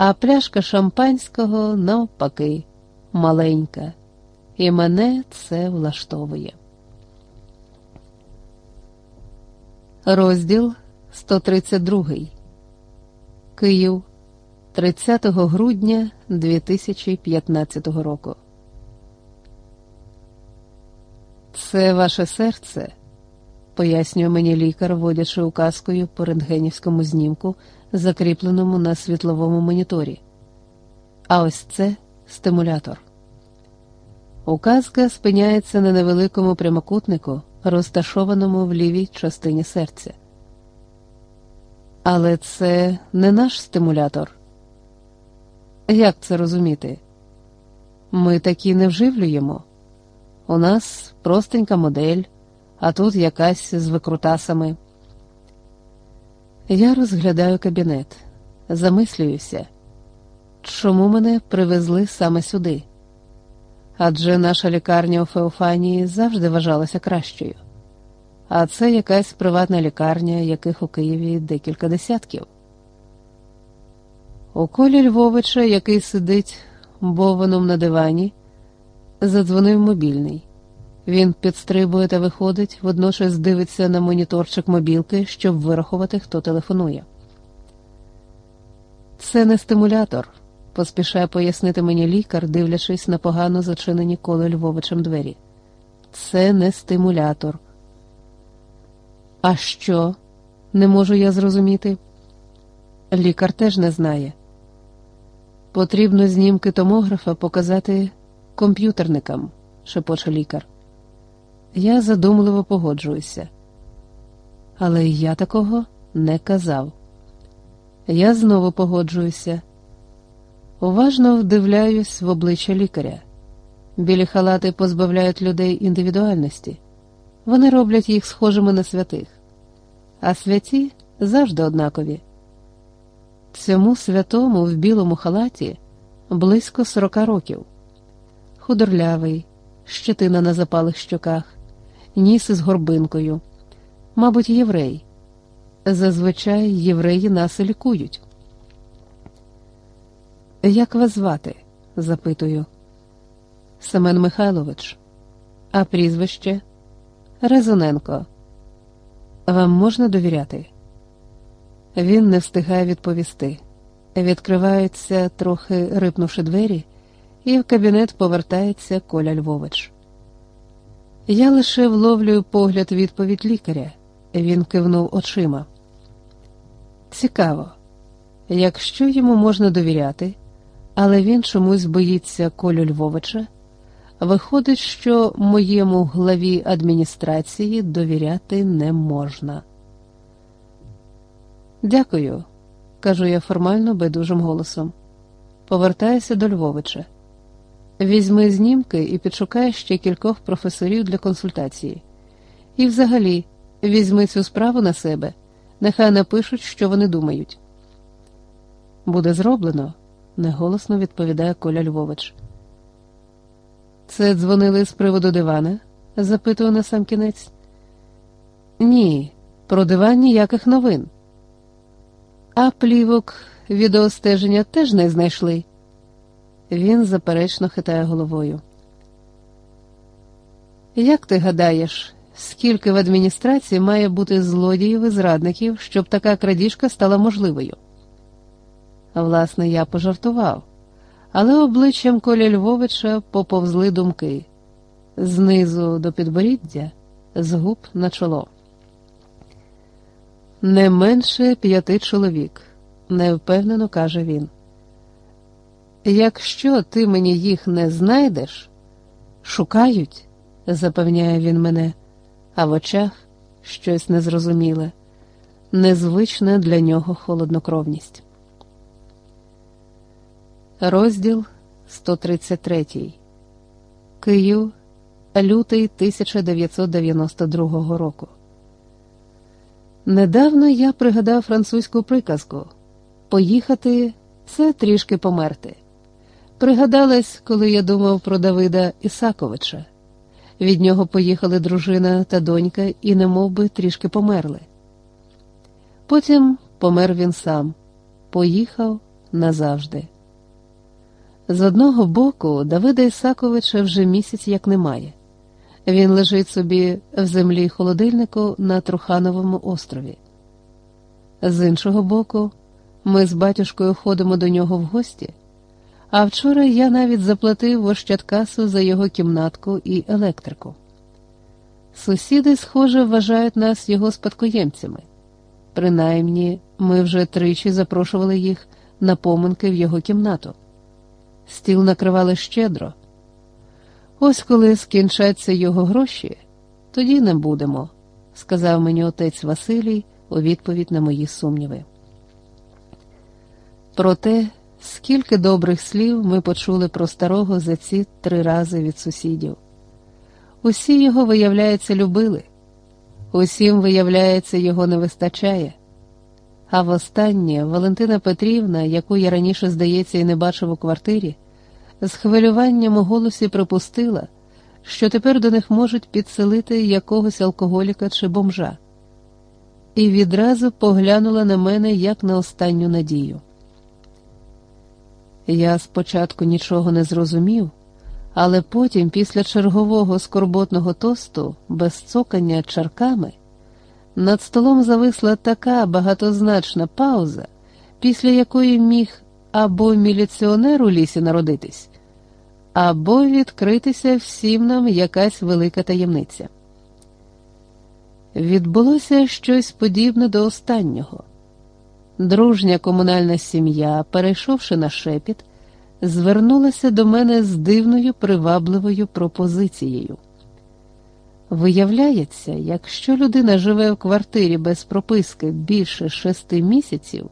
а пляшка шампанського навпаки маленька, і мене це влаштовує. Розділ 132 Київ 30 грудня 2015 року. Це ваше серце, пояснює мені лікар, водячи указкою по рентгенівському знімку закріпленому на світловому моніторі. А ось це стимулятор. Указка спиняється на невеликому прямокутнику, розташованому в лівій частині серця. Але це не наш стимулятор. Як це розуміти? Ми такі не вживлюємо. У нас простенька модель, а тут якась з викрутасами. Я розглядаю кабінет, замислююся, чому мене привезли саме сюди? Адже наша лікарня у Феофанії завжди вважалася кращою, а це якась приватна лікарня, яких у Києві декілька десятків. У колі Львовича, який сидить бованом на дивані, задзвонив мобільний. Він підстрибує та виходить, водночас дивиться на моніторчик мобілки, щоб вирахувати, хто телефонує. Це не стимулятор, поспішає пояснити мені лікар, дивлячись на погано зачинені коло Львовичем двері. Це не стимулятор. А що? Не можу я зрозуміти. Лікар теж не знає. Потрібно знімки томографа показати комп'ютерникам, шепоче лікар. Я задумливо погоджуюся. Але я такого не казав. Я знову погоджуюся. Уважно вдивляюсь в обличчя лікаря. Білі халати позбавляють людей індивідуальності. Вони роблять їх схожими на святих, а святі завжди однакові. Цьому святому в білому халаті близько сорока років. Худорлявий, щетина на запалих щоках, ніс із горбинкою, мабуть, єврей. Зазвичай євреї нас лікують. Як вас звати? запитую. Семен Михайлович, а прізвище Резоненко. Вам можна довіряти? Він не встигає відповісти. Відкриваються, трохи рипнувши двері, і в кабінет повертається Коля Львович. Я лише вловлюю погляд відповідь лікаря. Він кивнув очима. Цікаво, якщо йому можна довіряти, але він чомусь боїться Колю Львовича, виходить, що моєму главі адміністрації довіряти не можна. Дякую, кажу я формально байдужим голосом. Повертаюся до Львовича. Візьми знімки і підшукай ще кількох професорів для консультації. І взагалі, візьми цю справу на себе, нехай напишуть, що вони думають. Буде зроблено, неголосно відповідає Коля Львович. Це дзвонили з приводу дивана? запитую на сам кінець. Ні, про диван ніяких новин. А плівок відеостеження теж не знайшли. Він заперечно хитає головою. Як ти гадаєш, скільки в адміністрації має бути злодіїв і зрадників, щоб така крадіжка стала можливою? Власне, я пожартував, але обличчям Коля Львовича поповзли думки знизу до підборіддя, з губ на чоло. Не менше п'яти чоловік, невпевнено каже він. Якщо ти мені їх не знайдеш, шукають, запевняє він мене, а в очах щось незрозуміле, незвична для нього холоднокровність. Розділ 133 Київ, лютий 1992 року. Недавно я пригадав французьку приказку Поїхати це трішки померти. Пригадалась, коли я думав про Давида Ісаковича. Від нього поїхали дружина та донька і немов би трішки померли. Потім помер він сам, поїхав назавжди. З одного боку, Давида Ісаковича вже місяць як немає. Він лежить собі в землі холодильнику на Трухановому острові. З іншого боку, ми з батюшкою ходимо до нього в гості, а вчора я навіть заплатив в Ощадкасу за його кімнатку і електрику. Сусіди, схоже, вважають нас його спадкоємцями. Принаймні, ми вже тричі запрошували їх на поминки в його кімнату. Стіл накривали щедро. Ось коли скінчаться його гроші, тоді не будемо, сказав мені отець Василій у відповідь на мої сумніви. Про те, скільки добрих слів ми почули про старого за ці три рази від сусідів. Усі його, виявляється, любили, усім, виявляється, його не вистачає. А востаннє Валентина Петрівна, яку я раніше, здається, і не бачив у квартирі, з хвилюванням у голосі припустила, що тепер до них можуть підселити якогось алкоголіка чи бомжа, і відразу поглянула на мене як на останню надію. Я спочатку нічого не зрозумів, Але потім, після чергового скорботного тосту, без цокання чарками, над столом зависла така багатозначна пауза, після якої міг або міліціонер у лісі народитись, або відкритися всім нам якась велика таємниця. Відбулося щось подібне до останнього. Дружня комунальна сім'я, перейшовши на шепіт, звернулася до мене з дивною привабливою пропозицією. Виявляється, якщо людина живе в квартирі без прописки більше шести місяців,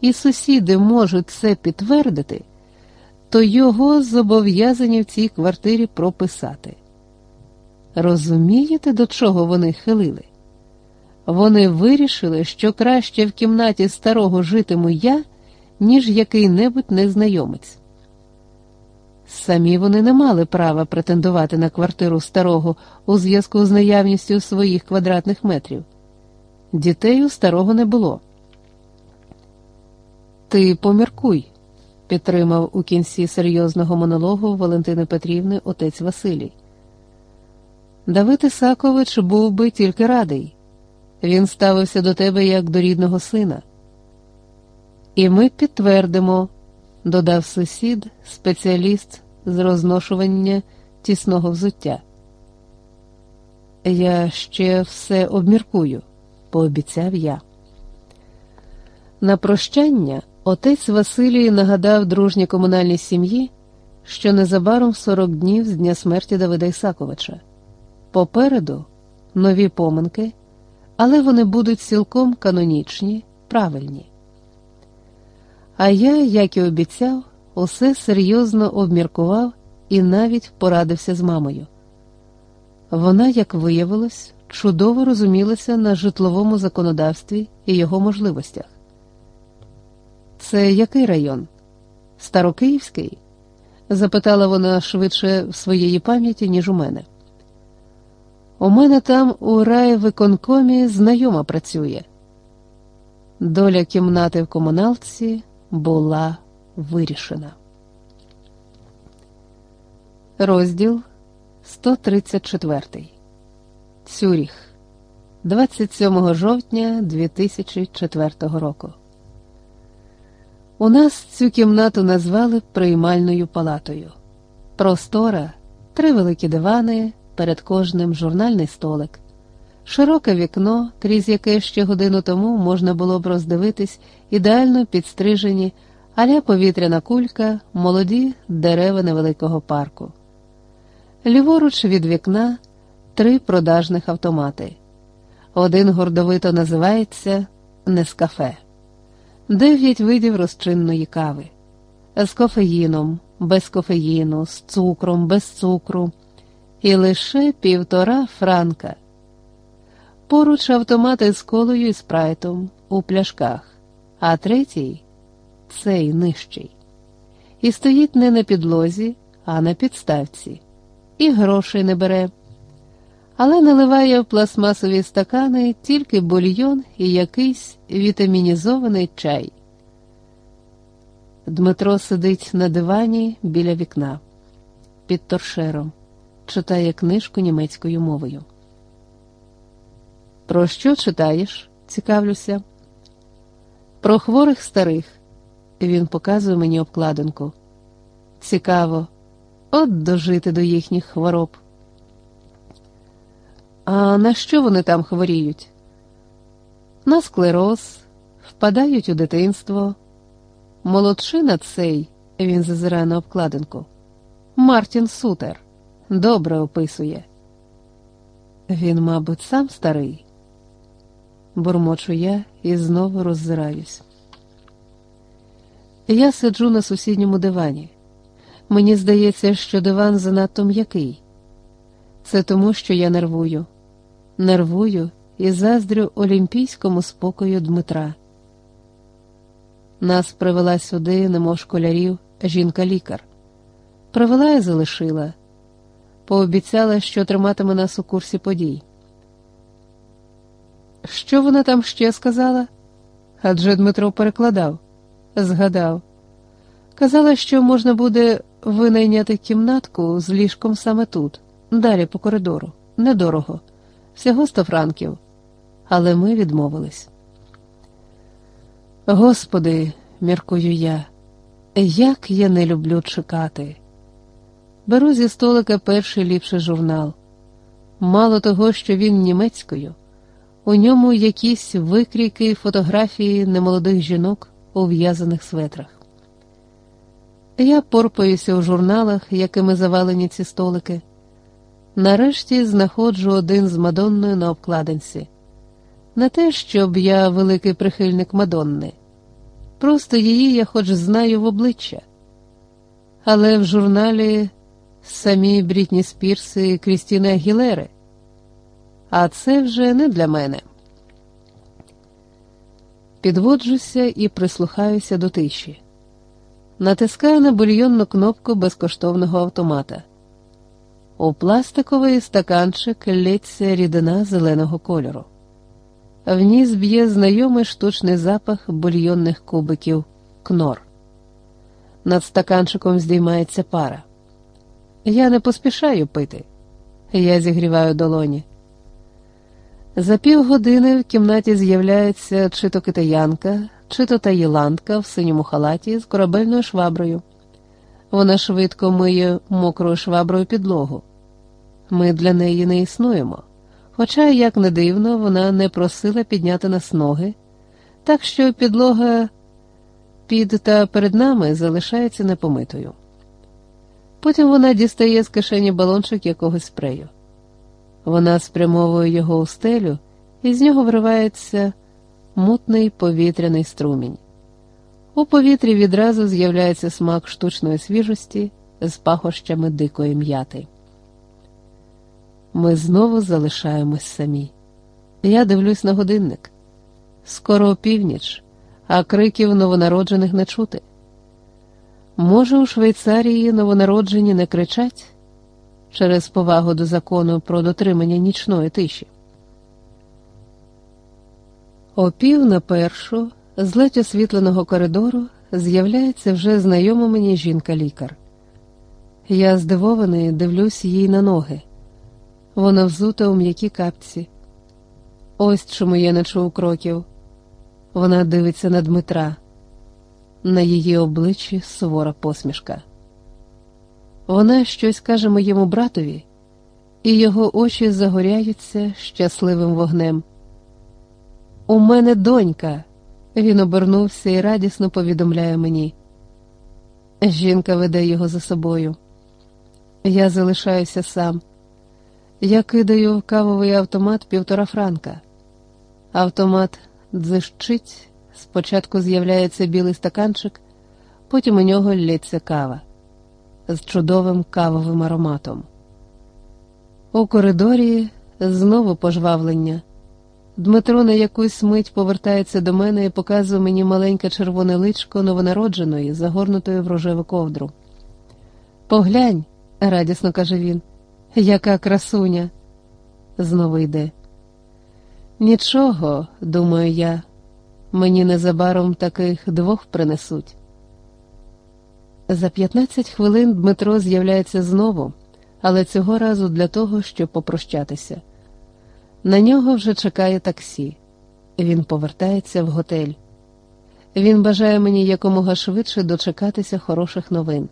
і сусіди можуть це підтвердити, то його зобов'язані в цій квартирі прописати. Розумієте, до чого вони хилили? Вони вирішили, що краще в кімнаті старого житиму я, ніж який-небудь незнайомець. Самі вони не мали права претендувати на квартиру старого у зв'язку з наявністю своїх квадратних метрів. Дітей у старого не було. Ти поміркуй, підтримав у кінці серйозного монологу Валентини Петрівни отець Василій. Давид Ісакович був би тільки радий. Він ставився до тебе як до рідного сина. І ми підтвердимо, додав сусід, спеціаліст з розношування тісного взуття. Я ще все обміркую, пообіцяв я. На прощання отець Василій нагадав дружній комунальній сім'ї, що незабаром 40 днів з дня смерті Давида Ісаковича. Попереду нові поминки, але вони будуть цілком канонічні, правильні. А я, як і обіцяв, усе серйозно обміркував і навіть порадився з мамою. Вона, як виявилось, чудово розумілася на житловому законодавстві і його можливостях. Це який район? Старокиївський? запитала вона швидше в своєї пам'яті, ніж у мене. У мене там у райвиконкомі знайома працює. Доля кімнати в комуналці була вирішена. Розділ 134 Цюріх 27 жовтня 2004 року. У нас цю кімнату назвали приймальною палатою. Простора, три великі дивани, перед кожним журнальний столик, широке вікно, крізь яке ще годину тому можна було б роздивитись ідеально підстрижені, аля повітряна кулька, молоді дерева невеликого парку. Ліворуч від вікна три продажних автомати. Один гордовито називається Нескафе дев'ять видів розчинної кави з кофеїном, без кофеїну, з цукром, без цукру, і лише півтора франка. Поруч автомати з колою і спрайтом у пляшках, а третій цей нижчий. І стоїть не на підлозі, а на підставці, і грошей не бере але наливає в пластмасові стакани тільки бульйон і якийсь вітамінізований чай. Дмитро сидить на дивані біля вікна під торшером, читає книжку німецькою мовою. Про що читаєш? цікавлюся. Про хворих старих. Він показує мені обкладинку. Цікаво, от дожити до їхніх хвороб. А на що вони там хворіють? На склероз, впадають у дитинство. Молодшина цей, він зазирає на обкладинку. Мартін Сутер добре описує. Він, мабуть, сам старий. Бурмочу я і знову роззираюсь. Я сиджу на сусідньому дивані. Мені здається, що диван занадто м'який. Це тому, що я нервую нервую і заздрю олімпійському спокою Дмитра. Нас привела сюди, немов школярів, жінка-лікар. Привела і залишила, пообіцяла, що триматиме нас у курсі подій. Що вона там ще сказала? Адже Дмитро перекладав, згадав. Казала, що можна буде винайняти кімнатку з ліжком саме тут, далі по коридору. Недорого, всього сто франків. Але ми відмовились. Господи, міркую я, як я не люблю чекати. Беру зі столика перший ліпший журнал. Мало того, що він німецькою, у ньому якісь викрійки фотографії немолодих жінок у в'язаних светрах. Я порпаюся у журналах, якими завалені ці столики. Нарешті знаходжу один з Мадонною на обкладинці. Не те, щоб я великий прихильник Мадонни, просто її я хоч знаю в обличчя. Але в журналі самі Брітні Спірс і Крістіна Гілери. А це вже не для мене. Підводжуся і прислухаюся до тиші. Натискаю на бульйонну кнопку безкоштовного автомата. У пластиковий стаканчик лється рідина зеленого кольору. В ніс б'є знайомий штучний запах бульйонних кубиків кнор. Над стаканчиком здіймається пара. Я не поспішаю пити. Я зігріваю долоні. За півгодини в кімнаті з'являється чи то китаянка, чи то таїландка в синьому халаті з корабельною шваброю. Вона швидко миє мокрою шваброю підлогу. Ми для неї не існуємо. Хоча, як не дивно, вона не просила підняти нас ноги, так що підлога під та перед нами залишається непомитою. Потім вона дістає з кишені балончик якогось спрею. Вона спрямовує його у стелю, і з нього виривається мутний повітряний струмінь. У повітрі відразу з'являється смак штучної свіжості з пахощами дикої м'яти. Ми знову залишаємось самі. Я дивлюсь на годинник. Скоро опівніч, а криків новонароджених не чути. Може, у Швейцарії новонароджені не кричать через повагу до закону про дотримання нічної тиші. О пів на першу, з ледь освітленого коридору, з'являється вже знайома мені жінка-лікар. Я здивований дивлюсь їй на ноги. Вона взута у м'якій капці. Ось чому я не чув кроків. Вона дивиться на Дмитра. На її обличчі сувора посмішка. Вона щось каже моєму братові, і його очі загоряються щасливим вогнем. У мене донька. Він обернувся і радісно повідомляє мені. Жінка веде його за собою. Я залишаюся сам. Я кидаю в кавовий автомат півтора франка. Автомат дзищить, спочатку з'являється білий стаканчик, потім у нього лється кава з чудовим кавовим ароматом. У коридорі знову пожвавлення. Дмитро на якусь мить повертається до мене і показує мені маленьке червоне личко новонародженої, загорнутої в рожеву ковдру. Поглянь, радісно каже він, яка красуня. Знову йде. Нічого, думаю я, мені незабаром таких двох принесуть. За 15 хвилин Дмитро з'являється знову, але цього разу для того, щоб попрощатися. На нього вже чекає таксі. Він повертається в готель. Він бажає мені якомога швидше дочекатися хороших новин.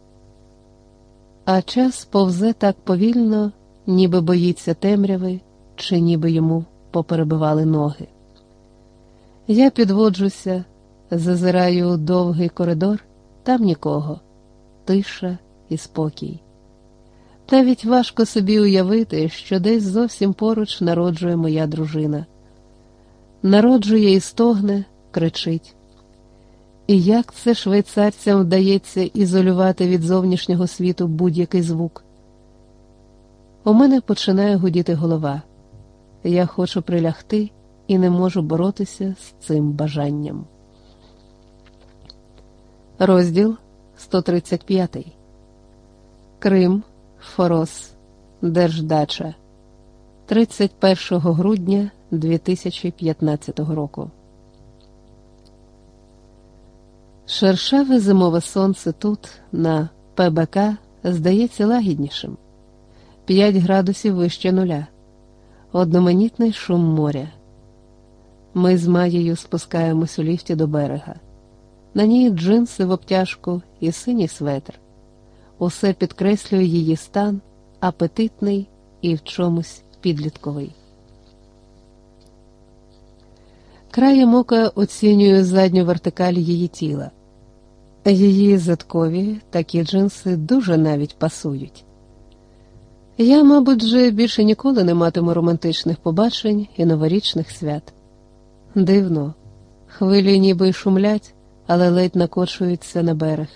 А час повзе так повільно, ніби боїться темряви, чи ніби йому поперебивали ноги. Я підводжуся, зазираю у довгий коридор, там нікого тиша і спокій. Навіть важко собі уявити, що десь зовсім поруч народжує моя дружина. Народжує і стогне, кричить. І як це швейцарцям вдається ізолювати від зовнішнього світу будь-який звук? У мене починає гудіти голова. Я хочу прилягти і не можу боротися з цим бажанням. Розділ 135. Крим, Форос, Держдача 31 грудня 2015 року. Шершаве зимове сонце тут, на ПБК, здається лагіднішим, п'ять градусів вище нуля, одноманітний шум моря. Ми з Маєю спускаємось у ліфті до берега. На ній джинси в обтяжку і синій светр. Усе підкреслює її стан, апетитний і в чомусь підлітковий. Краєм ока оцінює задню вертикаль її тіла. Її задкові такі джинси дуже навіть пасують. Я, мабуть, вже більше ніколи не матиму романтичних побачень і новорічних свят. Дивно, хвилі ніби шумлять, але ледь накочуються на берег.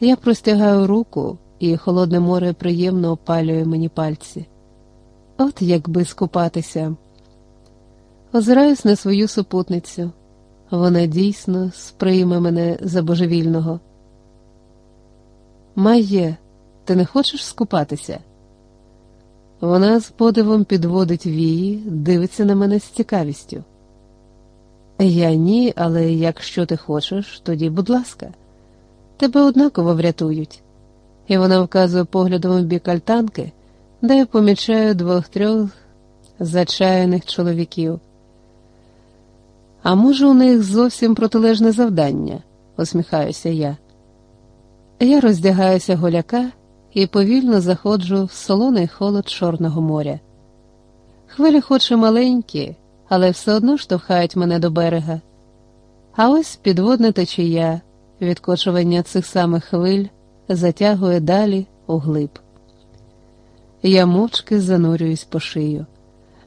Я простягаю руку, і холодне море приємно опалює мені пальці. От якби скупатися. Озираюсь на свою супутницю. Вона дійсно сприйме мене за божевільного. Майє, ти не хочеш скупатися? Вона з подивом підводить вії, дивиться на мене з цікавістю. Я ні, але якщо ти хочеш, тоді, будь ласка, тебе однаково врятують. І вона вказує поглядом в бік альтанки, де я помічаю двох-трьох зачаяних чоловіків. А може, у них зовсім протилежне завдання, усміхаюся я. Я роздягаюся голяка і повільно заходжу в солоний холод Чорного моря. Хвилі хоч маленькі, але все одно штовхають мене до берега. А ось підводна течія, відкочування цих самих хвиль затягує далі у глиб. Я мовчки занурююсь по шию.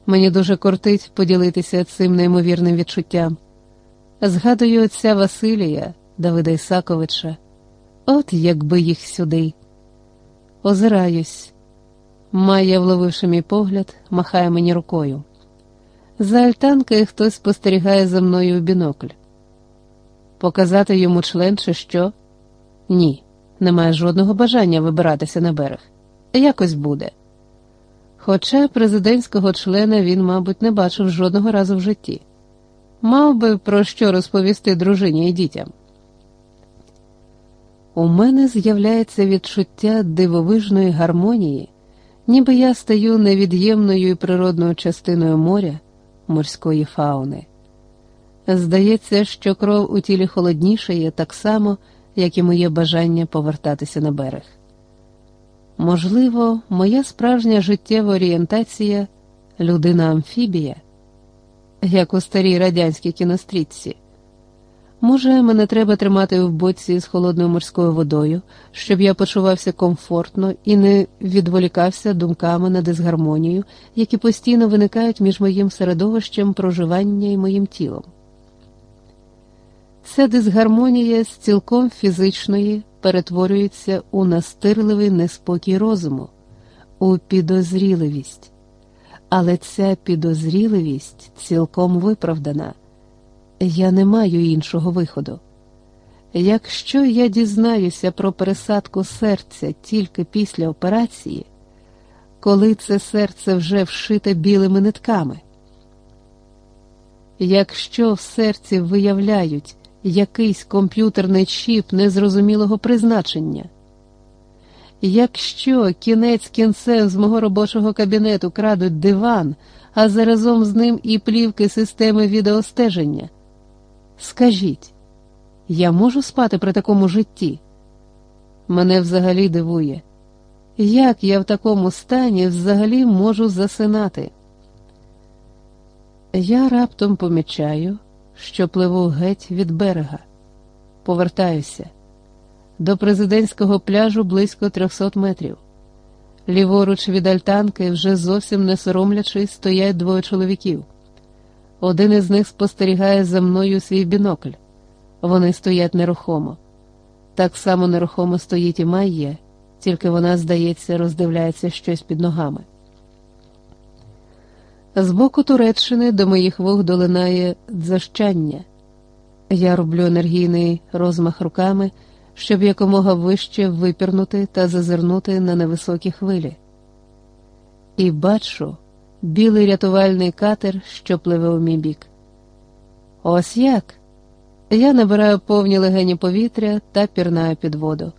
Мені дуже кортить поділитися цим неймовірним відчуттям. Згадую отця Василія, Давида Ісаковича, от якби їх сюди. Озираюсь. Майя, вловивши мій погляд, махає мені рукою. За альтанкою хтось спостерігає за мною у бінокль. Показати йому член, чи що? Ні, немає жодного бажання вибиратися на берег. Якось буде. Хоча президентського члена він, мабуть, не бачив жодного разу в житті. Мав би про що розповісти дружині і дітям. У мене з'являється відчуття дивовижної гармонії, ніби я стаю невід'ємною і природною частиною моря, морської фауни. Здається, що кров у тілі холоднішає так само, як і моє бажання повертатися на берег. Можливо, моя справжня життєва орієнтація людина амфібія, як у старій радянській кінострітці. Може, мене треба тримати в боці з холодною морською водою, щоб я почувався комфортно і не відволікався думками на дисгармонію, які постійно виникають між моїм середовищем проживання і моїм тілом. Ця дисгармонія з цілком фізичної перетворюється у настирливий неспокій розуму, у підозріливість. Але ця підозріливість цілком виправдана. Я не маю іншого виходу. Якщо я дізнаюся про пересадку серця тільки після операції, коли це серце вже вшите білими нитками, якщо в серці виявляють якийсь комп'ютерний чіп незрозумілого призначення. Якщо кінець кінцем з мого робочого кабінету крадуть диван, а заразом з ним і плівки системи відеостеження, скажіть, я можу спати при такому житті? Мене взагалі дивує, як я в такому стані взагалі можу засинати? Я раптом помічаю що пливу геть від берега. Повертаюся. До президентського пляжу близько 300 метрів. Ліворуч від альтанки, вже зовсім не соромлячись, стоять двоє чоловіків. Один із них спостерігає за мною свій бінокль. Вони стоять нерухомо. Так само нерухомо стоїть і Майє, тільки вона, здається, роздивляється щось під ногами. З боку Туреччини до моїх вух долинає дзащання. Я роблю енергійний розмах руками, щоб якомога вище випірнути та зазирнути на невисокі хвилі. І бачу білий рятувальний катер, що пливе у мій бік. Ось як. Я набираю повні легені повітря та пірнаю під воду.